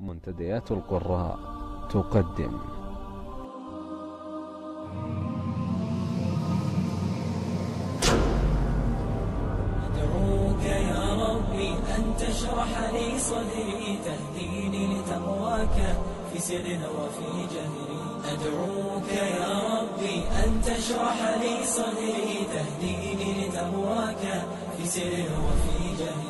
منتديات القراء تقدم. أدعوك يا ربي أن تشرح لي صدري تهديني لتقواك في سر وفي جهري. أدعوك يا ربي أن تشرح لي صدري تهديني لتقواك في سر وفي جهري.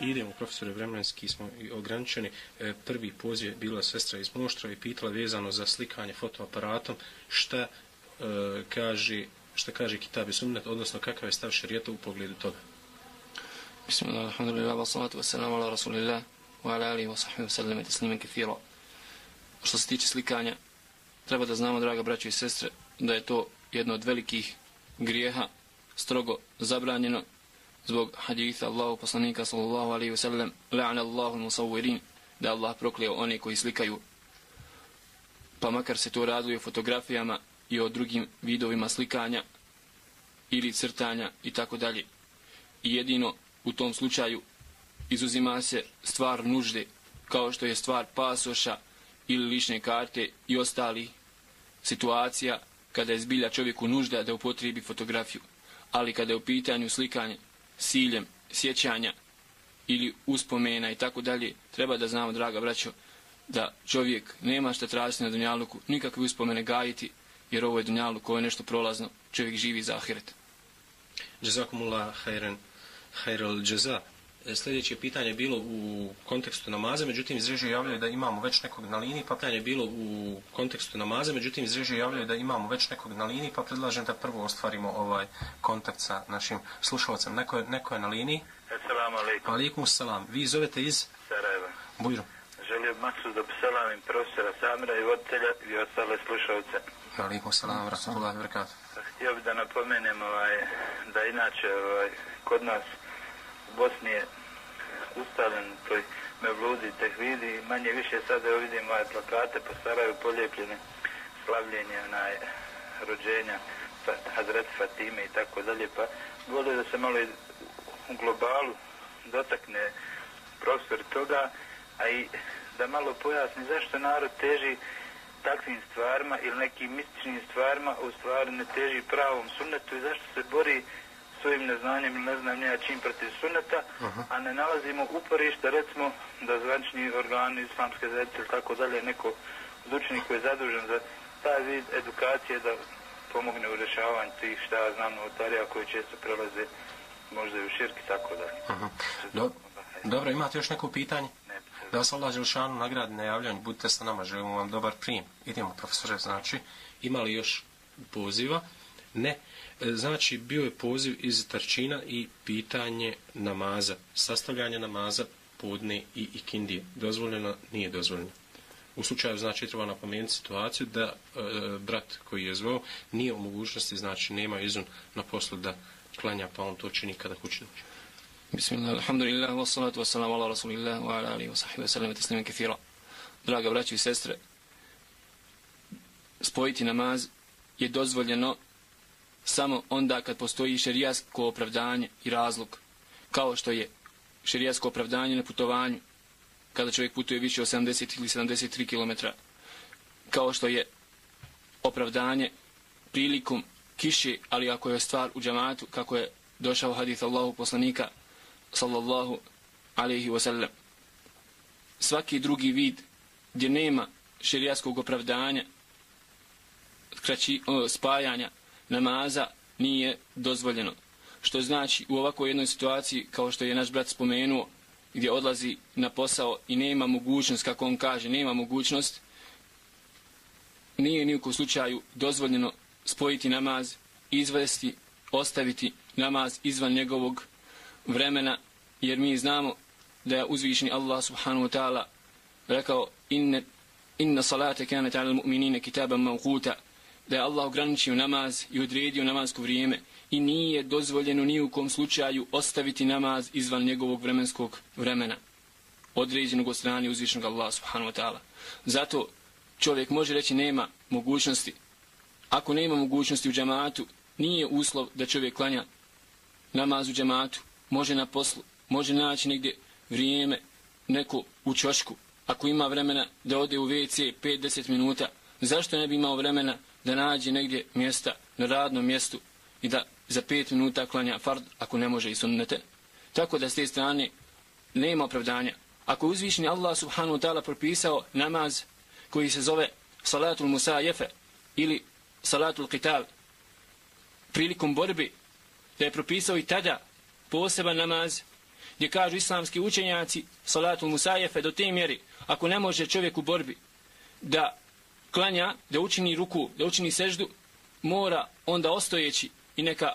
Idemo, profesore, vremenski smo ograničeni. E, prvi poziv je bila sestra iz Moštra i pitala vezano za slikanje fotoaparatom šta e, kaže šta kaže Kitab i Sunnet, odnosno kakav je stav šarijeta u pogledu toga. Bismillah, alhamdulillah, wa salatu wa salam ala rasulillah, wa ala alihi wa sahbihi wa sallam, taslimen kathira. Što se tiče slikanja, treba da znamo, draga braćo i sestre, da je to jedno od velikih grijeha, strogo zabranjeno, zbog haditha Allahu poslanika sallallahu alaihi wa sallam, la'ana Allahu musawwirin, da Allah prokleo one koji slikaju. Pa makar se to raduje o fotografijama i o drugim vidovima slikanja ili crtanja i tako dalje. I jedino u tom slučaju izuzima se stvar nužde, kao što je stvar pasoša ili lične karte i ostali situacija kada je zbilja čovjeku nužda da upotrijebi fotografiju. Ali kada je u pitanju slikanje siljem sjećanja ili uspomena i tako dalje, treba da znamo, draga braćo, da čovjek nema šta tražiti na dunjaluku, nikakve uspomene gajiti, jer ovo je dunjaluk, ovo je nešto prolazno, čovjek živi za ahiret. Jazakumullah hajren, hajrel jaza. Sljedeće pitanje je bilo u kontekstu namaza, međutim iz režije javljaju da imamo već nekog na liniji, pa pitanje je bilo u kontekstu namaza, međutim iz režije javljaju da imamo već nekog na liniji, pa predlažem da prvo ostvarimo ovaj kontakt sa našim slušalcem. Neko je, neko je na liniji. Assalamu alaikum. Alikum salam. Vi zovete iz Sarajeva. Bujru. Želio bih maksuz da poselamim profesora Samira i voditelja i ostale slušalce. Alikum salam, rahmatullahi wabarakatuh. Htio bih da napomenem ovaj, da inače ovaj, kod nas u Bosni je ustalen toj mevludi tehvidi manje više sada evo vidim ovaj plakate pa po Sarajevu poljepljene slavljenje onaj, rođenja Hazret Fatime i tako dalje pa volio da se malo u globalu dotakne prostor toga a i da malo pojasni zašto narod teži takvim stvarima ili nekim mističnim stvarima, u stvari ne teži pravom sunnetu i zašto se bori svojim neznanjem ili ne znam nija čim protiv sunneta, Aha. a ne nalazimo uporište, recimo, da zvančni organi islamske zajednice ili tako dalje, neko od učenik koji je zadužen za taj vid edukacije da pomogne u rješavanju tih šta ja znam novotarija koji često prelaze možda i u širk i tako dalje. Aha. Do, dobro, imate još neko pitanje? Ne, Da vas Allah Želšanu nagradi na javljanju, budite sa nama, želimo vam dobar prijem. Idemo, profesore, znači, ima li još poziva? Ne. E, znači, bio je poziv iz Tarčina i pitanje namaza, sastavljanje namaza podne i ikindije. Dozvoljeno, nije dozvoljeno. U slučaju, znači, treba napomenuti situaciju da e, brat koji je zvao nije u mogućnosti, znači, nema izun na poslu da klanja, pa on to čini kada kući dođe. Bismillah, alhamdulillah, wa salatu wa salam ala rasulillah, wa ala alihi wa sahbihi wa sallam, taslima kathira. Draga braći i sestre, spojiti namaz je dozvoljeno samo onda kad postoji šerijasko opravdanje i razlog, kao što je šerijasko opravdanje na putovanju, kada čovjek putuje više od 70 ili 73 km, kao što je opravdanje prilikom kiše, ali ako je stvar u džamatu, kako je došao hadith Allahu poslanika, sallallahu alaihi wasallam. Svaki drugi vid gdje nema šerijaskog opravdanja, kraći, o, spajanja namaza nije dozvoljeno. Što znači u ovakvoj jednoj situaciji, kao što je naš brat spomenuo, gdje odlazi na posao i nema mogućnost, kako on kaže, nema mogućnost, nije ni u slučaju dozvoljeno spojiti namaz, izvesti, ostaviti namaz izvan njegovog vremena, jer mi znamo da je uzvišeni Allah subhanahu wa ta'ala rekao inne, inna salate kanat ala mu'minine kitaban mavkuta da je Allah ograničio namaz i odredio namazko vrijeme i nije dozvoljeno ni u kom slučaju ostaviti namaz izvan njegovog vremenskog vremena određenog od strane uzvišnog Allah subhanahu wa ta'ala. Zato čovjek može reći nema mogućnosti. Ako nema mogućnosti u džamatu, nije uslov da čovjek klanja namaz u džamatu. Može na poslu, može naći negdje vrijeme, neko u čošku. Ako ima vremena da ode u WC 5-10 minuta, zašto ne bi imao vremena da nađe negdje mjesta na radnom mjestu i da za 5 minuta klanja fard ako ne može i sunnete. Tako da s te strane nema opravdanja. Ako uzvišni Allah subhanahu wa ta'ala propisao namaz koji se zove salatul musajefe ili salatul qital prilikom borbi da je propisao i tada poseban namaz gdje kažu islamski učenjaci salatul musajefe do te mjeri ako ne može čovjek u borbi da klanja, da učini ruku, da učini seždu, mora onda ostojeći i neka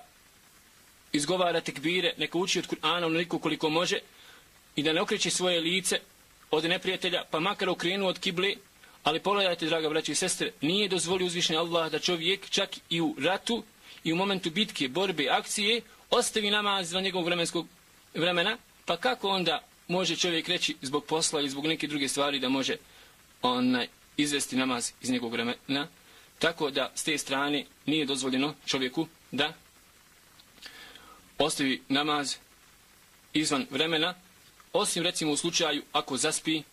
izgovara tekbire, neka uči od Kur'ana onoliko koliko može i da ne okreće svoje lice od neprijatelja, pa makar okrenu od kible, ali pogledajte, draga braće i sestre, nije dozvolio uzvišenje Allah da čovjek čak i u ratu i u momentu bitke, borbe, akcije, ostavi namaz van njegovog vremenskog vremena, pa kako onda može čovjek reći zbog posla ili zbog neke druge stvari da može onaj, izvesti namaz iz njegovog vremena, tako da s te strane nije dozvoljeno čovjeku da ostavi namaz izvan vremena, osim recimo u slučaju ako zaspi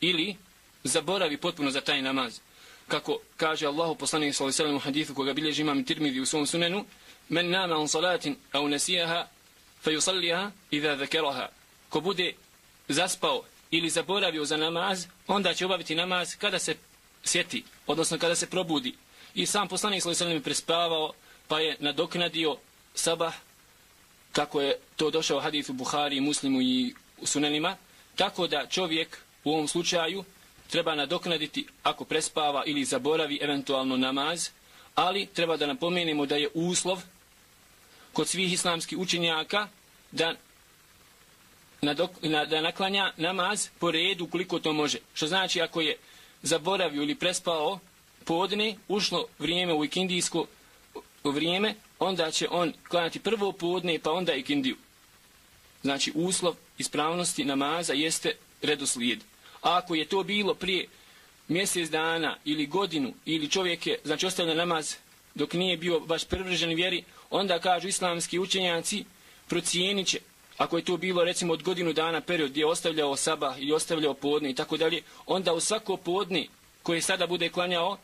ili zaboravi potpuno za taj namaz. Kako kaže Allahu poslanik sallallahu alejhi ve sellem u hadisu koga bilježi Imam Tirmidhi u svom sunenu, men nama an salatin aw nasiha fayusalliha idha dhakaraha. Ko bude zaspao ili zaboravio za namaz, onda će obaviti namaz kada se sjeti, odnosno kada se probudi. I sam poslanik sallallahu alejhi ve sellem prespavao, pa je nadoknadio sabah kako je to došao hadis u Buhari, Muslimu i sunenima, tako da čovjek u ovom slučaju treba nadoknaditi ako prespava ili zaboravi eventualno namaz, ali treba da napomenemo da je uslov kod svih islamskih učenjaka da nadok, na, da naklanja namaz po redu koliko to može. Što znači ako je zaboravio ili prespao podne, ušlo vrijeme u ikindijsko vrijeme, onda će on klanjati prvo podne pa onda ikindiju. Znači uslov ispravnosti namaza jeste redoslijed. A ako je to bilo prije mjesec dana ili godinu ili čovjek je, znači ostavlja namaz dok nije bio baš prvržen vjeri, onda kažu islamski učenjaci procijenit će ako je to bilo recimo od godinu dana period gdje je ostavljao sabah i ostavljao podne i tako dalje, onda u svako podne koje sada bude klanjao,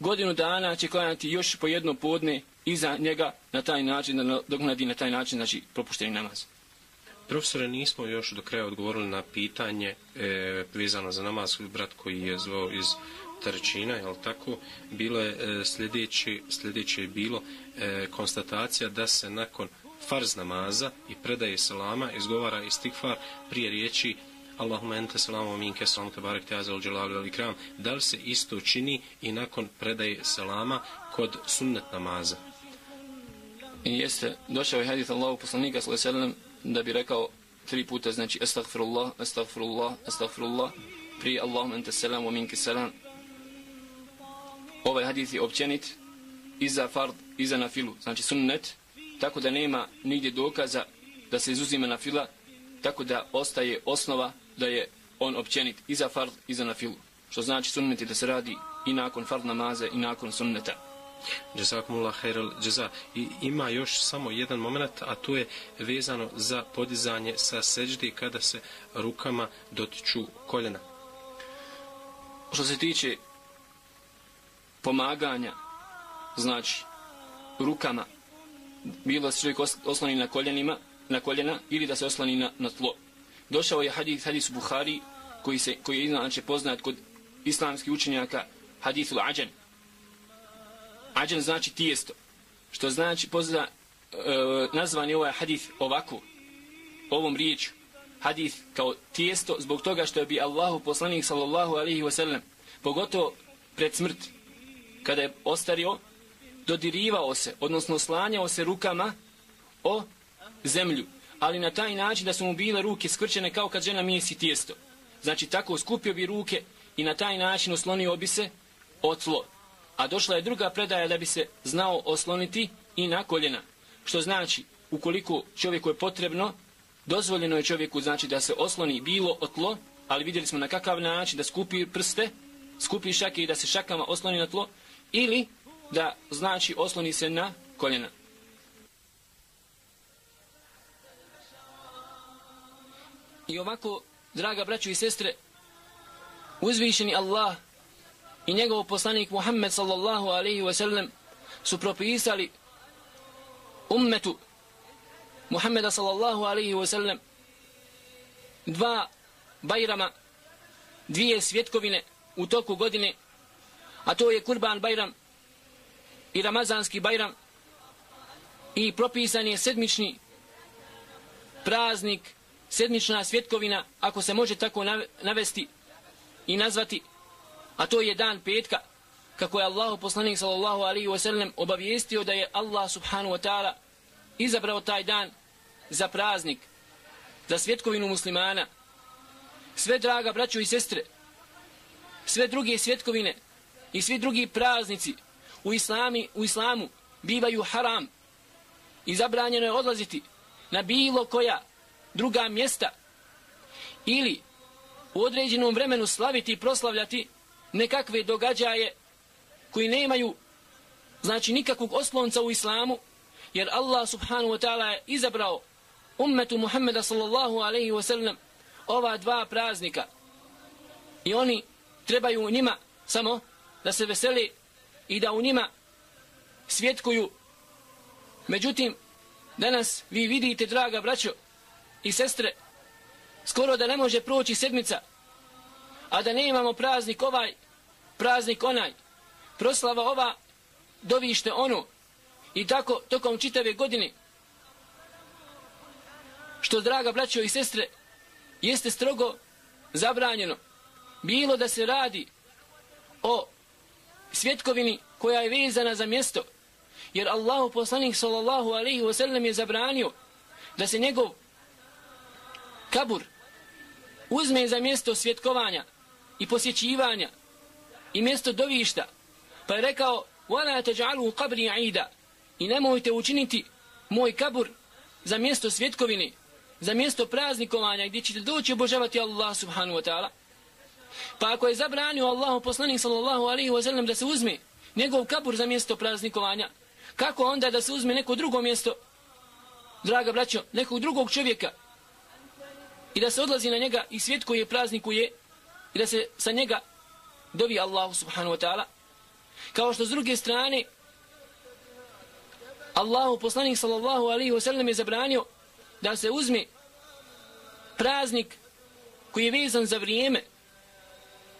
godinu dana će klanjati još po jedno podne iza njega na taj način, da dognadi na taj način, znači propušteni namaz. Profesore, nismo još do kraja odgovorili na pitanje e, vezano za namaz, brat koji je zvao iz Tarčina, je tako? Bilo je e, sljedeće, sljedeće je bilo e, konstatacija da se nakon farz namaza i predaje salama izgovara istikfar prije riječi Allahumma ente salamu minke salamu te te azel dželalu ali kram. Da li se isto čini i nakon predaje salama kod sunnet namaza? I jeste, došao je hadith Allahu poslanika sallallahu da bi rekao tri puta, znači estagfirullah, estagfirullah, estagfirullah prije Allahumma ente salamu minke salam. Ovaj hadith je općenit i za fard, i za nafilu, znači sunnet, tako da nema nigdje dokaza da se izuzima na fila, tako da ostaje osnova da je on općenit i za fard i za nafilu. Što znači sunneti da se radi i nakon fard namaze i nakon sunneta. Jazakumullah khairal jaza. I ima još samo jedan moment, a to je vezano za podizanje sa seđde kada se rukama dotiču koljena. Što se tiče pomaganja, znači rukama bilo da se čovjek osloni na koljenima, na koljena ili da se osloni na, na tlo. Došao je hadis, hadis Buhari koji, se, koji je inače poznat kod islamskih učenjaka hadithu ađan. Ađan znači tijesto. Što znači pozna, e, nazvan je ovaj hadith ovako, ovom riječu. Hadith kao tijesto zbog toga što je bi Allahu poslanik sallallahu alaihi wasallam pogotovo pred smrt kada je ostario dodirivao se, odnosno slanjao se rukama o zemlju, ali na taj način da su mu bile ruke skvrčene kao kad žena mijesi tijesto. Znači tako skupio bi ruke i na taj način oslonio bi se o tlo. a došla je druga predaja da bi se znao osloniti i na koljena. Što znači, ukoliko čovjeku je potrebno, dozvoljeno je čovjeku znači da se osloni bilo o tlo, ali vidjeli smo na kakav način da skupi prste, skupi šake i da se šakama osloni na tlo, ili da znači osloni se na koljena. I ovako, draga braćo i sestre, uzvišeni Allah i njegov poslanik Muhammed sallallahu alaihi wa sallam su propisali ummetu Muhammeda sallallahu alaihi wa sallam dva bajrama, dvije svjetkovine u toku godine, a to je Kurban bajram i Ramazanski bajram i propisan je sedmični praznik, sedmična svjetkovina, ako se može tako navesti i nazvati, a to je dan petka, kako je Allah poslanik sallallahu alaihi wa sallam obavijestio da je Allah subhanahu wa ta'ala izabrao taj dan za praznik, za svjetkovinu muslimana. Sve draga braćo i sestre, sve druge svjetkovine i svi drugi praznici u, islami, u islamu bivaju haram i zabranjeno je odlaziti na bilo koja druga mjesta ili u određenom vremenu slaviti i proslavljati nekakve događaje koji nemaju znači nikakvog oslonca u islamu jer Allah subhanahu wa ta'ala je izabrao ummetu Muhammeda sallallahu alaihi wa sallam ova dva praznika. I oni trebaju u njima samo da se veseli i da u njima svjetkuju. Međutim danas vi vidite draga braćo i sestre skoro da ne može proći sedmica a da ne imamo praznik ovaj praznik onaj. Proslava ova dovište ono. I tako tokom čitave godine što draga braćo i sestre jeste strogo zabranjeno bilo da se radi o svjetkovini koja je vezana za mjesto jer Allahu poslanik sallallahu alaihi wa sallam je zabranio da se njegov kabur uzme za mjesto svjetkovanja i posjećivanja i mjesto dovišta pa je rekao وَلَا تَجْعَلُوا قَبْرِ عِيدًا i nemojte učiniti moj kabur za mjesto svjetkovine za mjesto praznikovanja gdje ćete doći obožavati Allah subhanahu wa ta'ala pa ako je zabranio Allahu poslanik sallallahu alaihi wasallam da se uzme njegov kabur za mjesto praznikovanja kako onda da se uzme neko drugo mjesto draga braćo nekog drugog čovjeka i da se odlazi na njega i svjetkuje praznikuje i da se sa njega dovi Allahu subhanahu wa ta'ala? Kao što s druge strane Allahu poslanik sallallahu alaihi wasallam je zabranio da se uzme praznik koji je vezan za vrijeme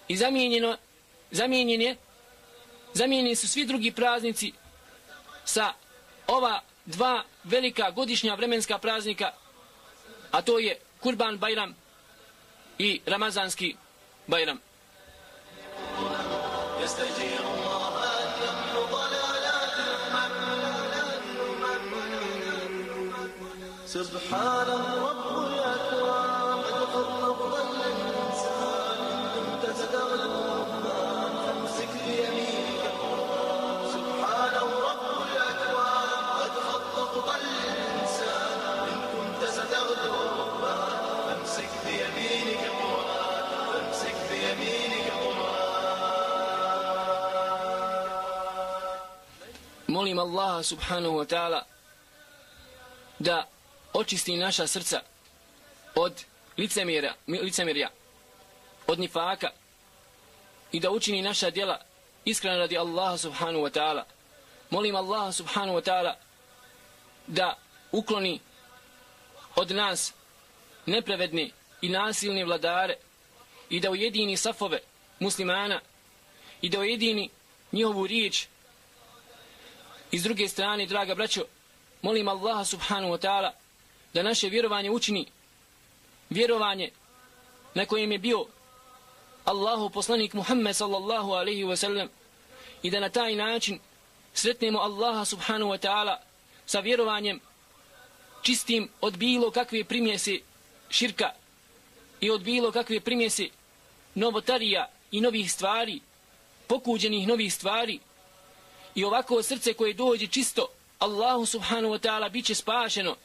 i zamijenjeno, zamijenjen je, zamijenjeni su svi drugi praznici sa ova dva velika godišnja vremenska praznika, a to je Kurban Bajram i Ramazanski Bajram. سبحان رب الأكوان أدخل أفضل الإنسان Allaha Allah subhanahu wa ta'ala da očisti naša srca od licemjerja, licemjerja od nifaka i da učini naša djela iskreno radi Allaha subhanahu wa ta'ala. Molim Allaha subhanahu wa ta'ala da ukloni od nas nepravedne i nasilne vladare i da ujedini safove muslimana i da ujedini njihovu riječ i s druge strane, draga braćo, molim Allaha subhanahu wa ta'ala da naše vjerovanje učini vjerovanje na kojem je bio Allahu poslanik Muhammed sallallahu alaihi wa sallam i da na taj način sretnemo Allaha subhanahu wa ta'ala sa vjerovanjem čistim od bilo kakve primjese širka i od bilo kakve primjese novotarija i novih stvari, pokuđenih novih stvari I ovako srce koje dođe čisto, Allahu subhanahu wa ta'ala bit će spašeno.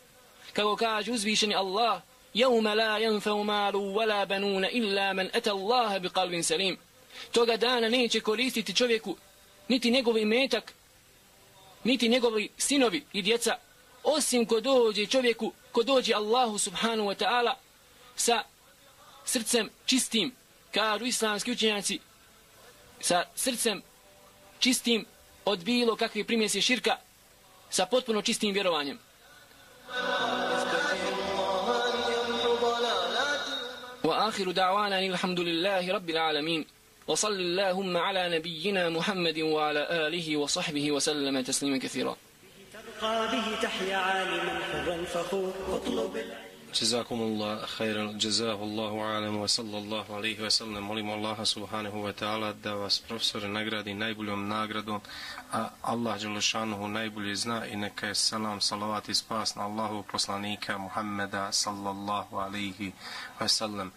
Kako kaže uzvišeni Allah, يَوْمَ لَا يَنْفَوْ مَالُ وَلَا بَنُونَ إِلَّا مَنْ أَتَى اللَّهَ بِقَلْبٍ سَلِيمٍ Toga dana neće koristiti čovjeku niti njegovi metak, niti njegovi sinovi i djeca, osim ko dođe čovjeku, ko dođe Allahu subhanahu wa ta'ala sa srcem čistim, kažu islamski učenjaci, sa srcem čistim od bilo kakve primjese širka, sa potpuno čistim vjerovanjem. وآخر دعوانا الحمد لله رب العالمين وصل اللهم على نبينا محمد وعلى آله وصحبه وسلم تسليما كثيرا ترقى به تحيا عالما حرا فخور. اطلب جزاكم الله خيرا جزاه الله عالم وصلى الله عليه وسلم molimo Allaha subhanahu wa ta'ala da vas profesore nagradi najboljom nagradom a Allah Đelešanuhu najbolje zna i neka je salam, salavat i spas na Allahu poslanika Muhammeda sallallahu alaihi wa sallam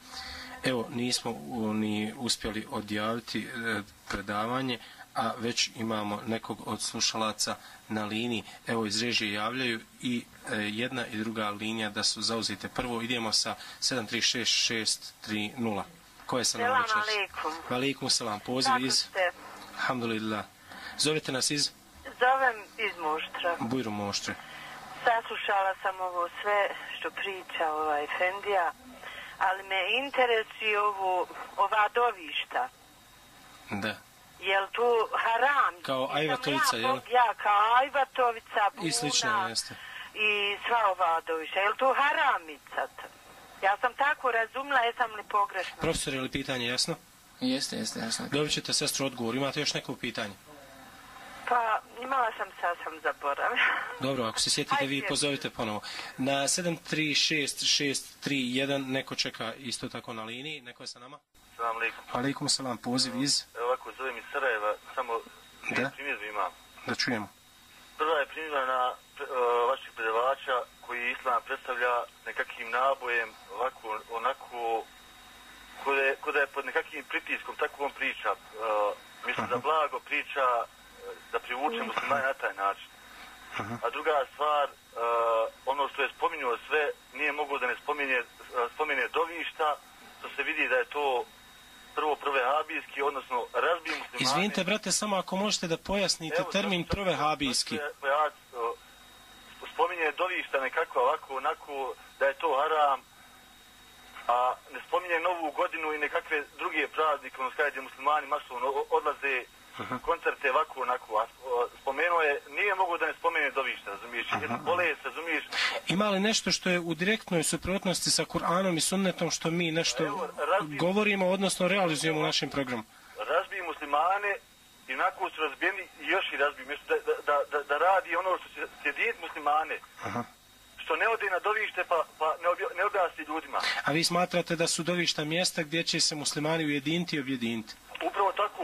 evo nismo ni uspjeli odjaviti e, predavanje a već imamo nekog od slušalaca na liniji. Evo iz režije javljaju i e, jedna i druga linija da su zauzite. Prvo idemo sa 736630. Ko je sa nama večer? Selam alaikum. Selam. Poziv Kako iz... ste? Alhamdulillah. Zovete nas iz Zovem iz Muštra. Bujru Moštre. Saslušala sam ovo sve što priča ovaj Fendija, ali me interesuje ovo, ova dovišta. Da. Jel tu haram? Kao ajvatovica, ja, jel? Ja, kao ajvatovica, buna I slično jeste. I sva ova dovišta. Jel tu haramica? Ja sam tako razumla, jesam li pogrešno? Profesor, je li pitanje jasno? Jeste, jeste, jasno. Dobit ćete sestru odgovor. Imate još neko pitanje? Pa, imala sam, sad sam zaboravila. Dobro, ako se sjetite, vi pozovite ponovo. Na 736631 neko čeka isto tako na liniji. Neko je sa nama? Salam alaikum. Alaikum salam, poziv iz... Evo ovako, zovem iz Sarajeva, samo Da. imam. Da čujemo. Primjedba na uh, vaših predavača koji islam predstavlja nekakvim nabojem, ovako, onako, kod je, kod je pod nekakvim pritiskom, tako on priča. Uh, mislim da blago priča, uh, da privuče muslimane na taj način. A druga stvar, uh, ono što je spominjao sve, nije mogo da ne spominje, spomene dovišta, što se vidi da je to prvo prve habijski, odnosno razbij muslimane. Izvinite, brate, samo ako možete da pojasnite Evo, termin sad- prve habijski. ja- spominje dovišta nekako ovako, onako, da je to haram, a ne spominje novu godinu i nekakve druge praznike, ono skaje gdje muslimani masovno o- koncerte ovako, onako, a spomenuo je, nije mogo da ne spomene dovišta, razumiješ, jednu bolest, razumiješ, Ima li nešto što je u direktnoj suprotnosti sa Kur'anom i sunnetom što mi nešto Evo, razbij- govorimo, odnosno realizujemo u našem programu? razbije muslimane i onako su razbijeni i još i mjesto da, da, da, da, radi ono što će sjediniti muslimane, Aha. što ne ode na dovište pa, pa ne, obja, ne objasni ljudima. A vi smatrate da su dovišta mjesta gdje će se muslimani ujediniti i objediniti? Upravo tako,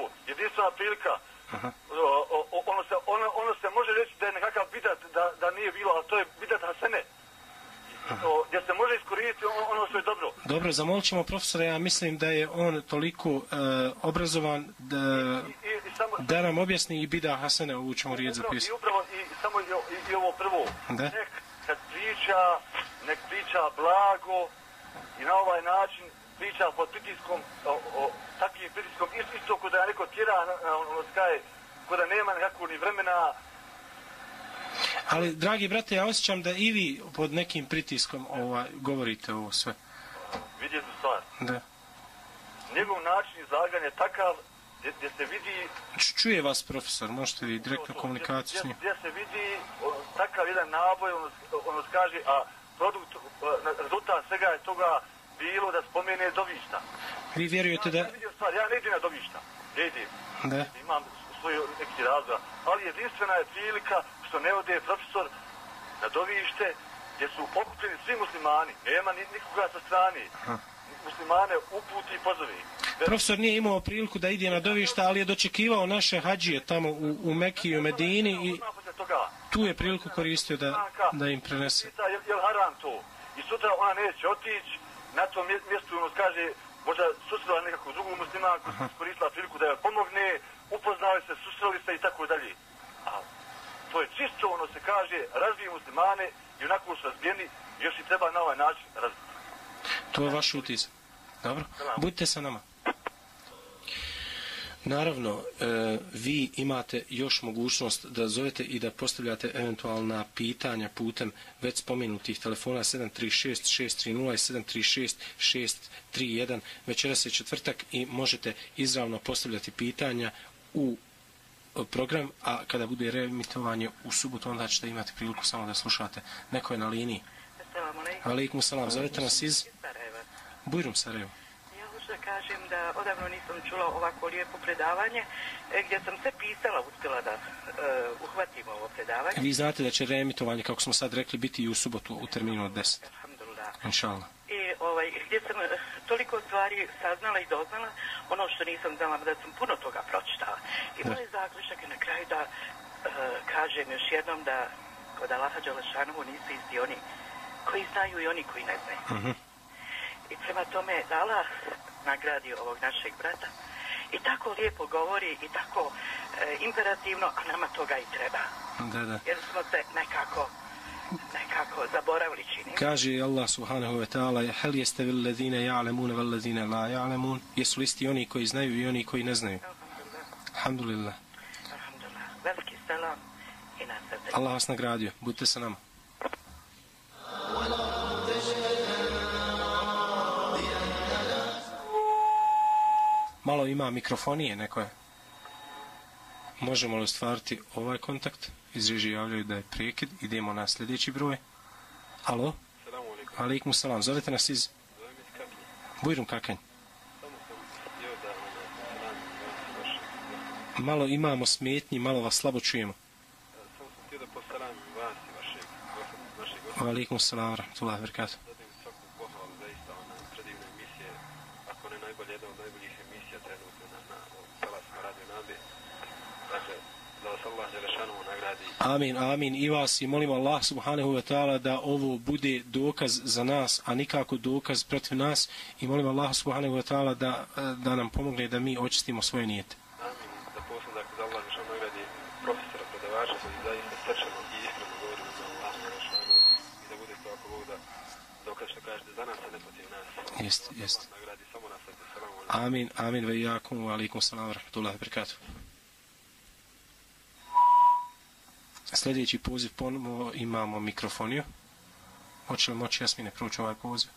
jedinstvena prilika. Aha. O, o, ono, se, ono, ono se može reći da je nekakav bidat, da, da nije bilo, ali to je bidat Hasene. O, gdje se može iskoristiti ono, ono što je dobro. Dobro, zamolit ćemo profesora, ja mislim da je on toliko uh, obrazovan da, I, i, i samo, da nam objasni i bida Hasene, ovu ćemo riječ upravo, I zapisati. upravo, i, samo i, i, i ovo prvo. Da. Nek, kad priča, nek priča blago i na ovaj način priča pod pritiskom, o, o, takvim pritiskom, isto, isto kod da neko tjera, na, ono skaje, kod da nema nekakvog ni vremena, Ali, dragi brate, ja osjećam da i vi pod nekim pritiskom ovaj, govorite ovo sve. vidi jednu stvar. Da. njegov način izlaganja je takav gdje, gdje se vidi Čuje vas profesor, možete vi direktnu komunikaciju s njim. gdje se vidi o, takav jedan naboj ono, ono kaže a produkt o, rezultat svega je toga bilo da spomene dovišta Vi vjerujete da... ja stvar ja ne idem na dovišta ne idem. Da. imam svoj neki razlog. Ali jedinstvena je prilika što ne ode profesor na dovište gdje su okupljeni svi muslimani. Nema ni, nikoga sa strane. Muslimane uputi i pozovi Profesor nije imao priliku da ide na dovišta, ali je dočekivao naše hađije tamo u, u Mekiji i u Medini i tu je priliku koristio da, da im prenese. Je, haram to? I sutra ona neće otići, na tom mje- mjestu ono kaže, možda susrela nekakvu drugu muslimanku, koristila priliku da joj pomogne, upoznali se, susreli se i tako dalje. A to je čisto, ono se kaže, razvije muslimane i onako su razbijeni, još i treba na ovaj način razbiti. To je vaš utisak. Dobro? Budite sa nama. Naravno, e, vi imate još mogućnost da zovete i da postavljate eventualna pitanja putem već spomenutih telefona 736-630 i 736-631. Večeras je četvrtak i možete izravno postavljati pitanja u program, a kada bude reemitovanje u subotu, onda ćete imati priliku samo da slušate. Neko je na liniji. Assalamu alaikum. Alaikum salam. Zovete nas iz. Bujrum Sarajevo. Hoću da kažem da odavno nisam čula ovako lijepo predavanje, e, gdje sam sve pisala, uspjela da uh, uhvatim ovo predavanje. Vi znate da će reemitovanje, kako smo sad rekli, biti i u subotu u terminu od 10. Alhamdulillah. Inšallah. I ovaj, gdje sam toliko stvari saznala i doznala, ono što nisam znala, da sam puno toga pročitala. I moj zaključak je na kraju da uh, kažem još jednom da kod Allaha Đalešanovu nisu isti oni koji znaju i oni koji ne znaju. Mhm. I prema tome Allah nagradi ovog našeg brata i tako lijepo govori i tako e, imperativno, a nama toga i treba. Da, da. Jer smo se nekako nekako zaboravili čini. Kaže Allah subhanahu wa ta'ala hel jeste vil ladine ja'lemune vel ladine la ja'lemun jesu li isti oni koji znaju i oni koji ne znaju Alhamdulillah. alhamdulillah. Veliki selam i na. Allah vas nagradio budite sa nama malo ima mikrofonije neko je. Možemo li ostvariti ovaj kontakt? Iz režije javljaju da je prekid. Idemo na sljedeći broj. Alo? Salamu alaikum. alaikum salam. Zovete nas iz Zovem iz Kaplje. Bujrum Kakanj malo imamo smetnji malo vas slabo čujemo. Samo sam htio da posalam vas i vašeg, vašeg gosta. alaikum salam rahmatullahi wa barakatuh Zatim svaku pohvalu zaista ona predivne emisije, ako ne najbolje, jedna od najboljih emisija trenutno na, na Salasma Radio Nabe. Dakle, da vas Đelešanu nagradi. Amin, amin. I vas i molimo Allah subhanahu wa ta'ala da ovo bude dokaz za nas, a nikako dokaz protiv nas. I molimo Allah subhanahu wa ta'ala da, da nam pomogne da mi očistimo svoje nijete. Amin. Da posle, dakle, da Allah Đelešanu nagradi profesora, predavača koji zaista srčano i iskreno govorimo za Allah Đelešanu i da bude to ako Bog da dokaz što kažete za nas, a ne protiv nas. Jest, jest. Nagradi samo nas. Amin, amin, ve jakum, wa alaikum salam, wa rahmatullahi wa Sljedeći poziv ponovo imamo mikrofoniju. Hoće li moći Jasmine proći ovaj poziv?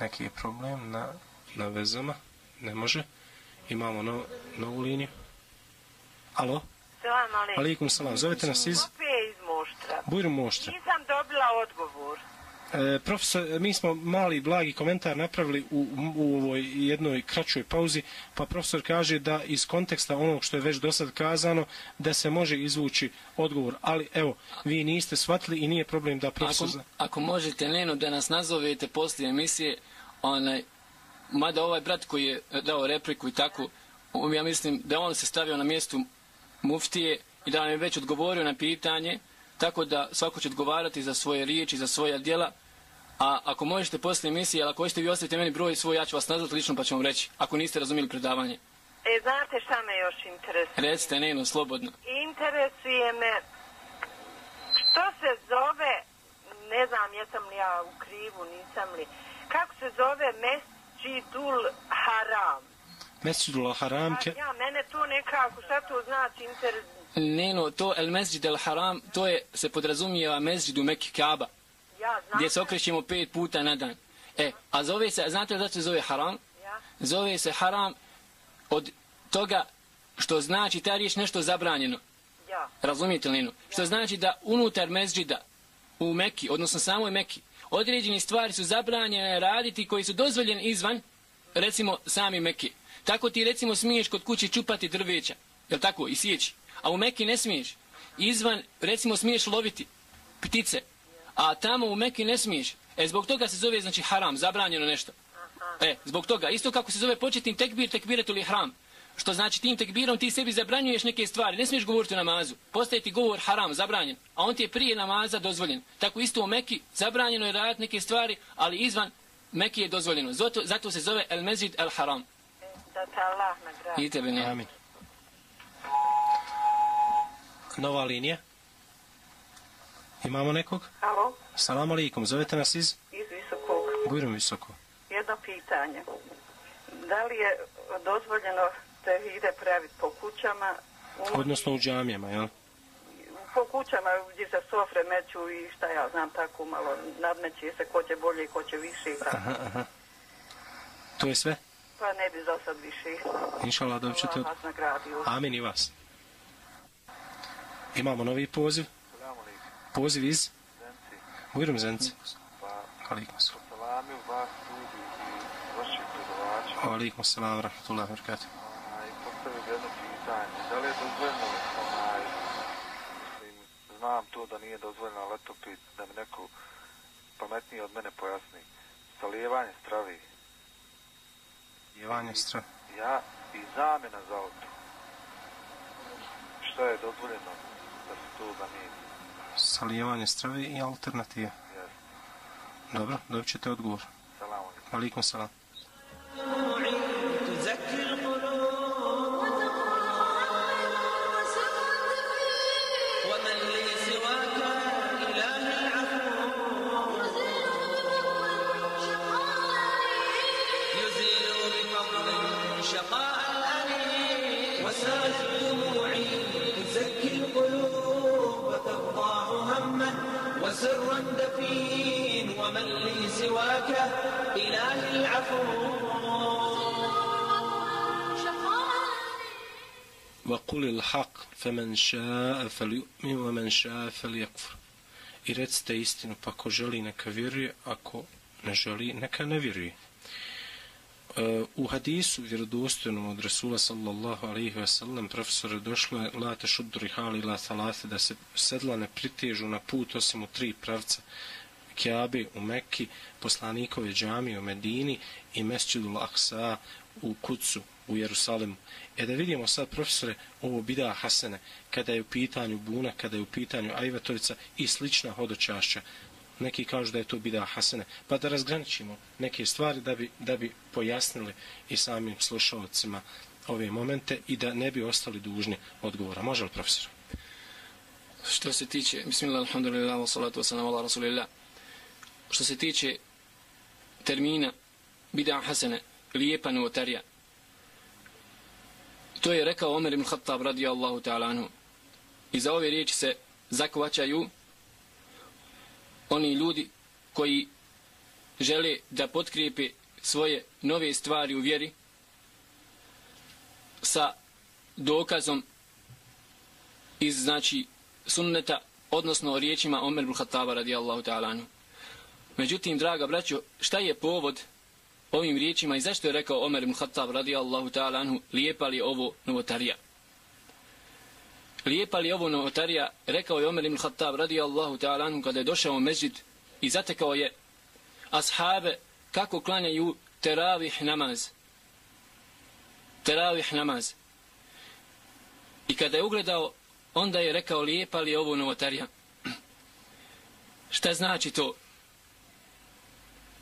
Neki je problem na, na vezama. Ne može. Imamo no, novu liniju. Alo? Selam alaikum. Alaikum salam. Zovete nas iz Opet iz Moštra. Bujru Moštra. Nisam dobila odgovor. E, profesor, mi smo mali blagi komentar napravili u, u ovoj jednoj kraćoj pauzi, pa profesor kaže da iz konteksta onog što je već do sad kazano, da se može izvući odgovor. Ali evo, vi niste shvatili i nije problem da profesor... Ako, ako možete, Neno, da nas nazovete poslije emisije, onaj, mada ovaj brat koji je dao repliku i tako, um, ja mislim da on se stavio na mjestu muftije i da nam je već odgovorio na pitanje, tako da svako će odgovarati za svoje riječi, za svoja djela, a ako možete poslije emisije, ali ako hoćete vi ostavite meni broj svoj, ja ću vas nazvati lično pa ću vam reći, ako niste razumijeli predavanje. E, znate šta me još interesuje? Recite, Neno, slobodno. Interesuje me što se zove, ne znam jesam li ja u krivu, nisam li, kako se zove Mesjidul Haram? Mesjidul Haram, ke, ja, mene tu nekako, šta to znači interes... Neno, to El Mesjid El Haram, to je, se podrazumijeva Mesjid u Mekke Kaaba. Ja znam... gdje se okrećemo pet puta na dan. E, a zove se, znate li zašto se zove haram? Ja, Zove se haram od toga što znači ta riječ nešto zabranjeno. ja. Razumijete li? Što znači da unutar mezđida u Meki, odnosno samoj Meki, određeni stvari su zabranjene raditi koji su dozvoljeni izvan, recimo, sami Meki. Tako ti recimo smiješ kod kuće čupati drveća, jel tako, i sjeći. A u Meki ne smiješ. Izvan, recimo, smiješ loviti ptice, a tamo u Meki ne smiješ. E, zbog toga se zove, znači, haram, zabranjeno nešto. E, zbog toga, isto kako se zove početnim tekbir, tekbiretul ihram. Što znači tim tekbirom ti sebi zabranjuješ neke stvari. Ne smiješ govoriti o namazu. Postaje ti govor haram, zabranjen. A on ti je prije namaza dozvoljen. Tako isto u Meki zabranjeno je raditi neke stvari, ali izvan Meki je dozvoljeno. Zato, zato se zove El Mezid El Haram. Da te Allah nagradi. I tebe ne. Amin. Nova linija. Imamo nekog? Alo, Salam alaikum, zovete nas iz? iz Visokog. Bujrum visoko. Jedno pitanje. Da li je dozvoljeno tevhide praviti po kućama? U, Odnosno u džamijama, jel? po kućama gdje se sofre meću i šta ja znam tako malo nadmeće se ko će bolje i ko će više i tako. Aha, aha. To je sve? Pa ne bi za sad više. Inšallah, dobit ćete od... Amin i vas. Imamo novi poziv. Poziv iz? Zenci. Alikum salam. U vas ljudi i vaših predavača. Alikum salam, rahmatullahi wa barakatuh. Onaj, postavio bi jedno pitanje. Da li je dozvoljeno, onaj, znam to da nije dozvoljeno, ali eto pit, da mi neko pametniji od mene pojasni. Salijevanje stravi. Jevanje stra. Ja i zamjena za auto. Šta je dozvoljeno Salijevanje strave i alternative. Yes. Dobro, dobit ćete odgovor. Salam alaikum. Alikum salam. وسرا دفين ومن لي سواك إله العفو وقل الحق فمن شاء فليؤمن ومن شاء فليكفر i recite istinu, pa ko želi neka vjeruje, ako ne želi neka ne vjeruje. Eh, u hadisu vjerodostojnom od Rasula sallallahu alaihi ve sellem profesore došlo je la tešuddu rihali la salate da se sedla ne pritežu na put osim u tri pravca Kjabe u Mekki, poslanikove džamije u Medini i Mesđidul Aksa u Kucu u Jerusalimu. E da vidimo sad, profesore, ovo bida Hasene, kada je u pitanju Buna, kada je u pitanju Ajvatovica i slična hodočašća. Neki kažu da je to bida Hasene. Pa da razgraničimo neke stvari da bi, da bi pojasnili i samim slušalcima ove momente i da ne bi ostali dužni odgovora. Može li, profesor? Što se tiče, bismillah, alhamdulillah, wa salatu wa salam, ala rasulillah. Što se tiče termina bida hasene, lijepa novotarija, to je rekao Omer ibn Khattab radijallahu ta'ala anhu. I za ove riječi se zakvaćaju oni ljudi koji žele da potkrijepe svoje nove stvari u vjeri sa dokazom iz znači sunneta odnosno riječima Omer ibn Khattaba radijallahu ta'ala anhu. Međutim, draga braćo, šta je povod ovim riječima i zašto je rekao Omer ibn Khattab radijallahu ta'ala anhu lijepa li ovo novotarija? Lijepa li ovo novotarija, rekao je Omer ibn Khattab radijallahu ta'ala anhu kada je došao u mezid i zatekao je ashabe kako klanjaju teravih namaz. Teravih namaz. I kada je ugledao, onda je rekao lijepa li ovo novotarija? Šta znači to?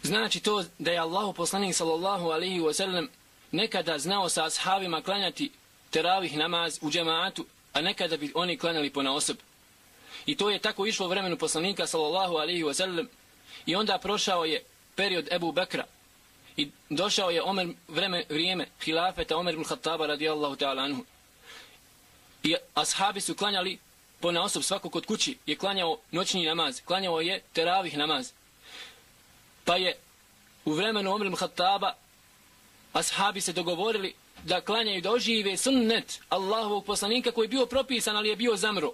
Znači to da je Allahu poslanik sallallahu alaihi wa sallam nekada znao sa ashabima klanjati teravih namaz u džemaatu, a nekada bi oni klanjali po naosob. I to je tako išlo u vremenu poslanika sallallahu alaihi wa sallam i onda prošao je period Ebu Bekra i došao je Omer vreme, vrijeme hilafeta Omer ibn Khattaba radijallahu ta'ala anhu. I ashabi su klanjali po naosob svako kod kući je klanjao noćni namaz, klanjao je teravih namaz. Pa je u vremenu Omer ibn Khattaba ashabi se dogovorili da klanjaju da ožive sunnet Allahovog poslanika koji je bio propisan, ali je bio zamro.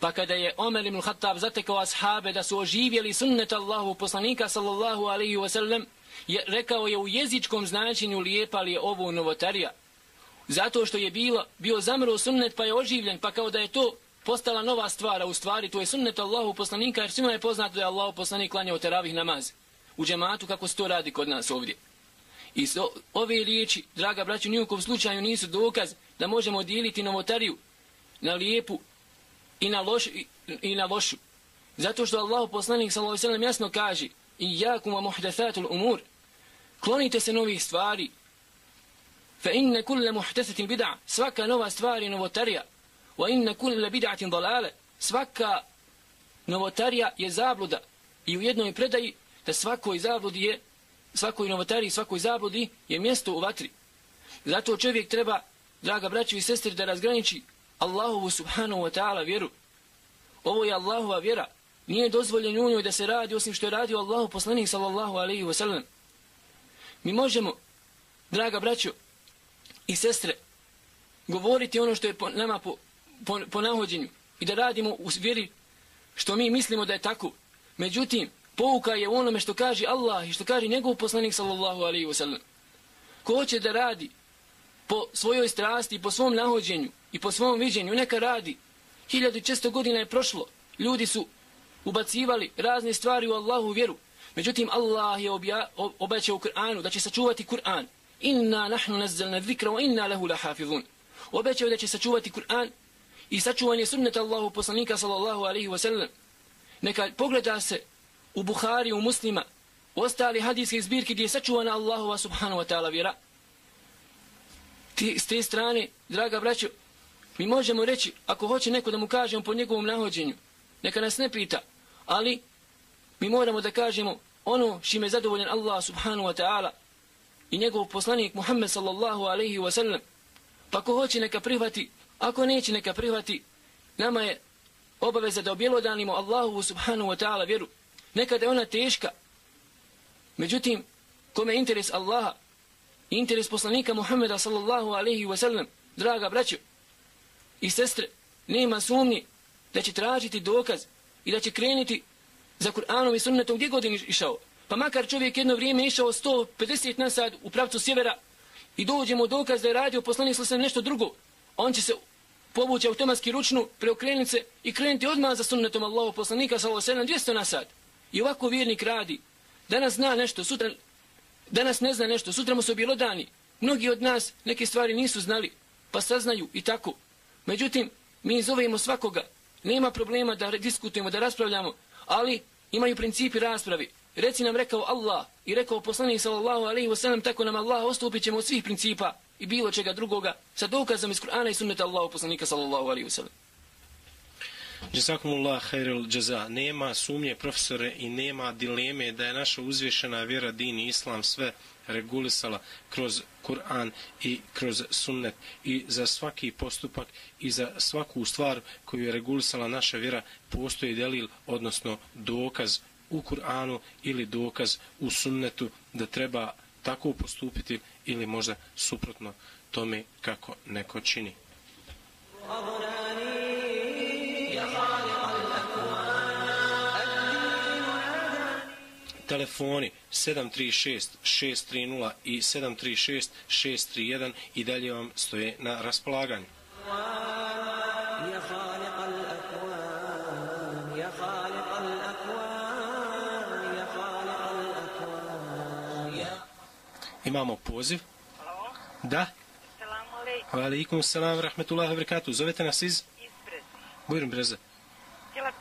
Pa kada je Omer ibn Khattab zatekao ashabe da su oživjeli sunnet Allahovog poslanika sallallahu alaihi wasallam, je, rekao je u jezičkom značenju lijepa li je ovo novotarija. Zato što je bilo, bio zamro sunnet pa je oživljen, pa kao da je to postala nova stvar, a u stvari to je sunnet Allahu poslanika, jer svima je poznato da je Allahu poslanik klanjao teravih namaz u džematu kako se to radi kod nas ovdje. I so, ove riječi, draga braću, nijukom slučaju nisu dokaz da možemo dijeliti novotariju na lijepu i na loš, I, i na lošu. Zato što Allah poslanik s.a.v. jasno kaže i jakum wa muhdathatul umur klonite se novih stvari fa inne kulle muhdathatin bid'a svaka nova stvar je novotarija wa inna kulle bid'atin dalale. Svaka novotarija je zabluda. I u jednoj predaji da svakoj zabludi je, svakoj novotariji, svakoj zabludi je mjesto u vatri. Zato čovjek treba, draga braćo i sestri, da razgraniči Allahovu subhanahu wa ta'ala vjeru. Ovo je Allahova vjera. Nije dozvoljeno u njoj da se radi osim što je radio Allahu poslanik sallallahu alaihi wa sallam. Mi možemo, draga braćo i sestre, govoriti ono što je po nama po, po, po nahođenju i da radimo u vjeri što mi mislimo da je tako. Međutim, pouka je onome što kaže Allah i što kaže njegov poslanik sallallahu alaihi wasallam. Ko hoće da radi po svojoj strasti, po svom nahođenju i po svom viđenju, neka radi. 1600 godina je prošlo. Ljudi su ubacivali razne stvari u Allahu vjeru. Međutim, Allah je obja, obećao u Kur'anu da će sačuvati Kur'an. Inna nahnu nazzalna dhikra wa inna lahu lahafizun. Obećao da će sačuvati Kur'an i sačuvanje sunnet Allahu poslanika sallallahu alaihi wasallam. Neka pogleda se u Buhari, u muslima, u ostali hadijske zbirke gdje je sačuvana Allahova subhanahu wa ta'ala vjera. Ti, s te strane, draga braćo, mi možemo reći, ako hoće neko da mu kažemo po njegovom nahođenju, neka nas ne pita, ali mi moramo da kažemo ono šime je zadovoljen Allah subhanahu wa ta'ala i njegov poslanik Muhammed sallallahu alaihi wa sallam. Pa ko hoće neka prihvati, ako neće neka prihvati, nama je obaveza da objelodanimo Allahu subhanahu wa ta'ala vjeru. Nekada je ona teška. Međutim, kome je interes Allaha, interes poslanika Muhammeda sallallahu alaihi wa sallam, draga braćo i sestre, nema sumnji da će tražiti dokaz i da će krenuti za Kur'anom i sunnetom gdje godin išao. Pa makar čovjek jedno vrijeme išao 150 na sad u pravcu sjevera i dođemo dokaz da je radio poslanik sallallahu nešto drugo, on će se povući automatski ručnu preokrenice i krenuti odmah za sunnetom Allahu poslanika sa 200 na sad. I ovako vjernik radi. Danas zna nešto, sutra danas ne zna nešto, sutra mu se objelodani. Mnogi od nas neke stvari nisu znali, pa saznaju i tako. Međutim, mi zovemo svakoga. Nema problema da diskutujemo, da raspravljamo, ali imaju principi raspravi. Reci nam rekao Allah i rekao poslanik sallallahu alaihi wasallam, tako nam Allah ostupit ćemo od svih principa i bilo čega drugoga sa dokazom iz Kur'ana i sunneta Allahu poslanika sallallahu alaihi wasallam. Jazakumullah khairul jaza. Nema sumnje profesore i nema dileme da je naša uzvišena vjera din i islam sve regulisala kroz Kur'an i kroz sunnet i za svaki postupak i za svaku stvar koju je regulisala naša vjera postoji delil, odnosno dokaz u Kur'anu ili dokaz u sunnetu da treba tako postupiti ili možda suprotno tome kako neko čini. Telefoni 736-630 i 736-631 i dalje vam stoje na raspolaganju. Imamo poziv. Halo? Da. Salamu alaikum. Wa alaikum salam, rahmetullahi wa barakatuh. Zovete nas iz? Iz Breze. Breze.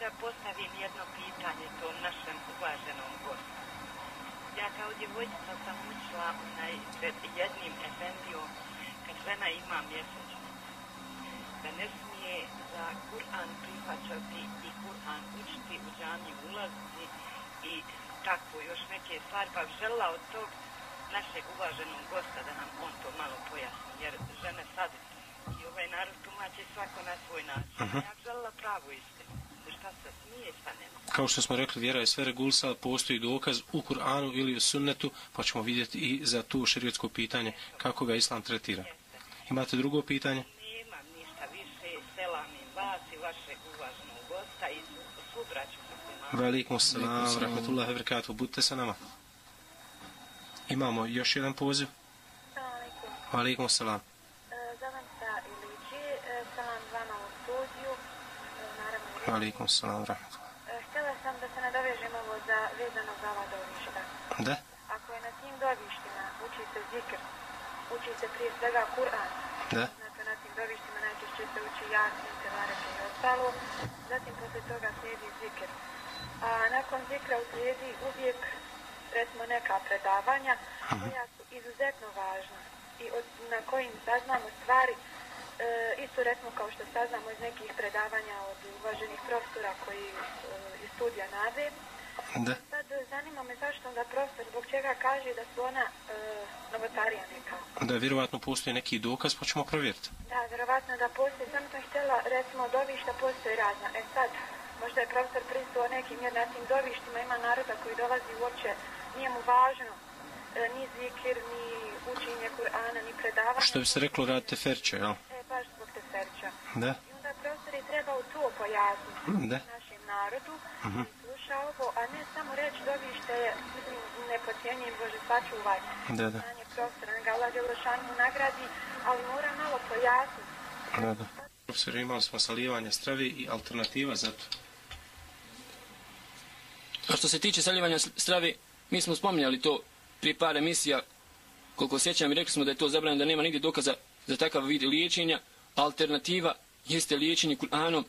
Da postavim jedno pitanje tom našem uvaženom gostu. Ja kao djevojčica sam učila onaj pred jednim efendijom kad žena ima mjesečno. Da ne smije za Kur'an prihvaćati i Kur'an učiti u džami ulaziti i tako još neke stvari. Pa žela od tog našeg uvaženog gosta da nam on to malo pojasni. Jer žene sad i ovaj narod tumači svako na svoj način. Uh -huh. Ja bih želela pravu istinu. Kao što smo rekli, vjera je sve regulisala, postoji dokaz u Kur'anu ili u sunnetu, pa ćemo vidjeti i za tu širijetsko pitanje kako ga Islam tretira. Imate drugo pitanje? Nemam ništa više, selam i vas i vašeg uvaženog gosta i svu braću muslimana. Velikom salam, rahmatullahi wabarakatuh, budite sa nama. Imamo još jedan poziv. Velikom salam. Zovem sa Iliđi, salam vama u studiju, Velikom salam, rahmatullahi Htjela sam da se nadovežem ovo za vezano za ova dovišta. Da. Ako je na tim dovištima uči se zikr, uči se prije svega Kur'an. Da. Znači na tim dovištima najčešće se uči jasni, tevareke i ostalo. Zatim posle toga slijedi zikr. A nakon zikra uslijedi uvijek recimo neka predavanja koja su izuzetno važna i od, na kojim saznamo stvari isto recimo kao što saznamo iz nekih predavanja od uvaženih profesora koji e, iz studija nade. Da. Sad e, zanima me zašto onda profesor, zbog čega kaže da su ona e, novotarija neka. Da, vjerovatno postoji neki dokaz, pa ćemo provjeriti. Da, vjerovatno da postoji. Sam htjela, recimo, dovišta postoji razna. E sad, možda je profesor pristao nekim, jer na tim dovištima ima naroda koji dolazi uopće, nije mu važno e, ni zikir, ni učenje Kur'ana, ni predavanje. Što bi se reklo, radite ferče, jel? E, baš zbog te ferča. Da. I onda profesor je trebao to pojasniti Da. našem narodu, Mhm. uh -huh. sluša ovo, a ne samo reći dovište je, mislim, ne pocijenjem Bože sačuvaj. Da, da. Profesora, Allah Đelešan mu nagradi, ali mora malo pojasniti. Da, da. Profesor, imali smo salijevanje strave i alternativa za to. A što se tiče saljevanja strave, mi smo spominjali to prije par emisija, koliko sjećam i rekli smo da je to zabranjeno, da nema nigdje dokaza za takav vid liječenja. Alternativa jeste liječenje Kur'anom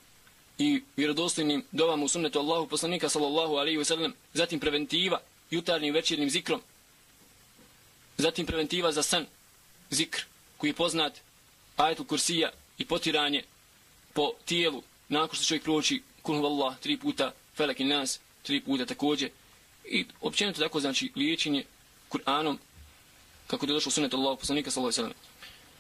i vjerodostojnim dovama u sunnetu Allahu poslanika sallallahu alaihi wasallam, zatim preventiva jutarnjim večernjim zikrom, zatim preventiva za san, zikr, koji je poznat, ajetul kursija i potiranje po tijelu, nakon što čovjek proći kulhu vallah tri puta, felak i nas tri puta također, i općenito tako znači liječenje Kur'anom, kako je došlo sunet Allahu poslanika sallallahu alaihi wasallam.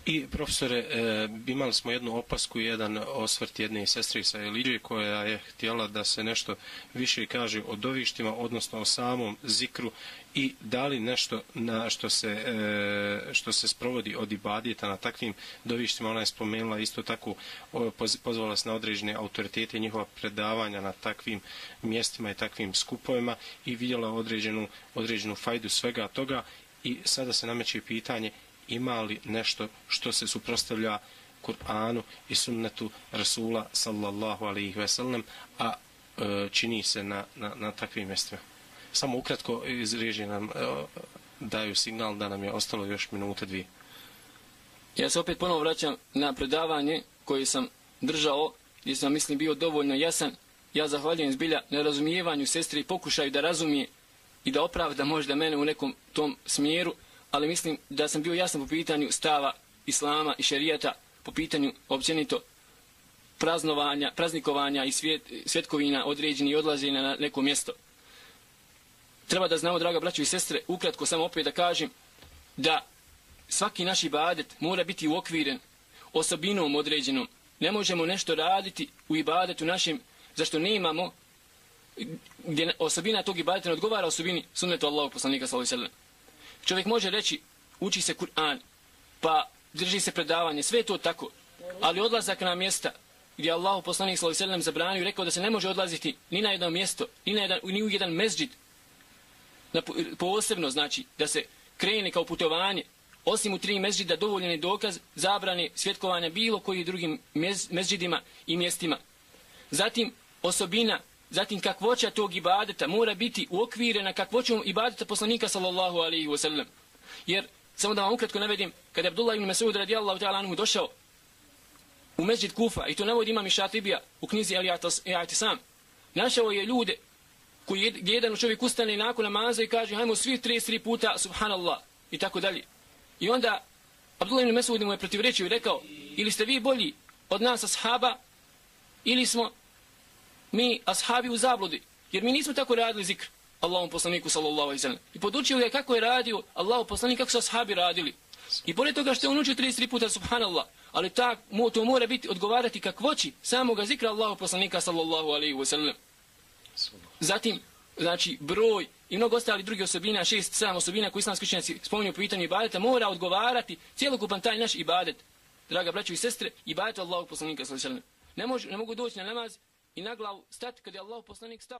I profesore, e, imali smo jednu opasku, jedan osvrt jedne sestre sa Eliđe koja je htjela da se nešto više kaže o dovištima, odnosno o samom zikru i da li nešto na što se, e, što se sprovodi od ibadijeta na takvim dovištima. Ona je spomenula isto tako, pozvala se na određene autoritete njihova predavanja na takvim mjestima i takvim skupovima i vidjela određenu, određenu fajdu svega toga i sada se nameće pitanje ima li nešto što se suprostavlja Kur'anu i sunnetu Rasula sallallahu alaihi ve sellem, a e, čini se na, na, na takvim mjestima. Samo ukratko iz režije nam e, daju signal da nam je ostalo još minuta dvije. Ja se opet ponovo vraćam na predavanje koje sam držao, gdje sam mislim bio dovoljno jasan. Ja zahvaljujem zbilja na razumijevanju sestre i pokušaju da razumije i da opravda možda mene u nekom tom smjeru, ali mislim da sam bio jasan po pitanju stava islama i šerijata, po pitanju općenito praznovanja, praznikovanja i svjet, svjetkovina određeni i odlaženja na neko mjesto. Treba da znamo, draga braćo i sestre, ukratko samo opet da kažem da svaki naš ibadet mora biti uokviren osobinom određenom. Ne možemo nešto raditi u ibadetu našem zašto ne imamo gdje osobina tog ibadeta ne odgovara osobini sunnetu Allahu poslanika sallallahu alejhi ve sellem. Čovjek može reći uči se Kur'an, pa drži se predavanje, sve je to tako. Ali odlazak na mjesta gdje Allahu poslanik sallallahu alejhi ve sellem zabranio i rekao da se ne može odlaziti ni na jedno mjesto, ni na jedan ni u jedan mezđid. Na posebno znači da se krene kao putovanje osim u tri mezđida dovoljen je dokaz zabrane svjetkovanja bilo koji drugim mez, mezđidima i mjestima. Zatim osobina, zatim kakvoća tog ibadeta mora biti uokvirena kakvoćom ibadeta poslanika sallallahu alaihi wa sallam. Jer, samo da vam ukratko navedim, kada je Abdullah ibn Mas'ud radijallahu ta'ala anhu došao u mezđid Kufa, i to navodi imam i Šatibija u knjizi Ali Atisam, našao je ljude koji je, jedan čovjek ustane nakon namaza i kaže hajmo svi 33 puta subhanallah i tako dalje. I onda Abdullah ibn Mesud mu je protivrečio i rekao ili ste vi bolji od nas ashaba ili smo mi ashabi u zabludi jer mi nismo tako radili zikr Allahom poslaniku sallallahu alaihi sallam. I podučio ga kako je radio Allahom poslanik kako su ashabi radili. I pored toga što je on učio 33 puta subhanallah, ali ta, to mora biti odgovarati kakvoći samoga zikra Allahom poslanika sallallahu alaihi wasallam. Zatim, znači, broj i mnogo ostali drugi osobina, šest, sedam osobina koji islamski učenjaci spominju po pitanju ibadeta, mora odgovarati cijelokupan taj naš ibadet. Draga braćo i sestre, ibadet Allahu poslanika sallallahu alejhi ve sellem. Ne, mož, ne mogu doći na namaz i na glavu stati kad je Allahu poslanik stao.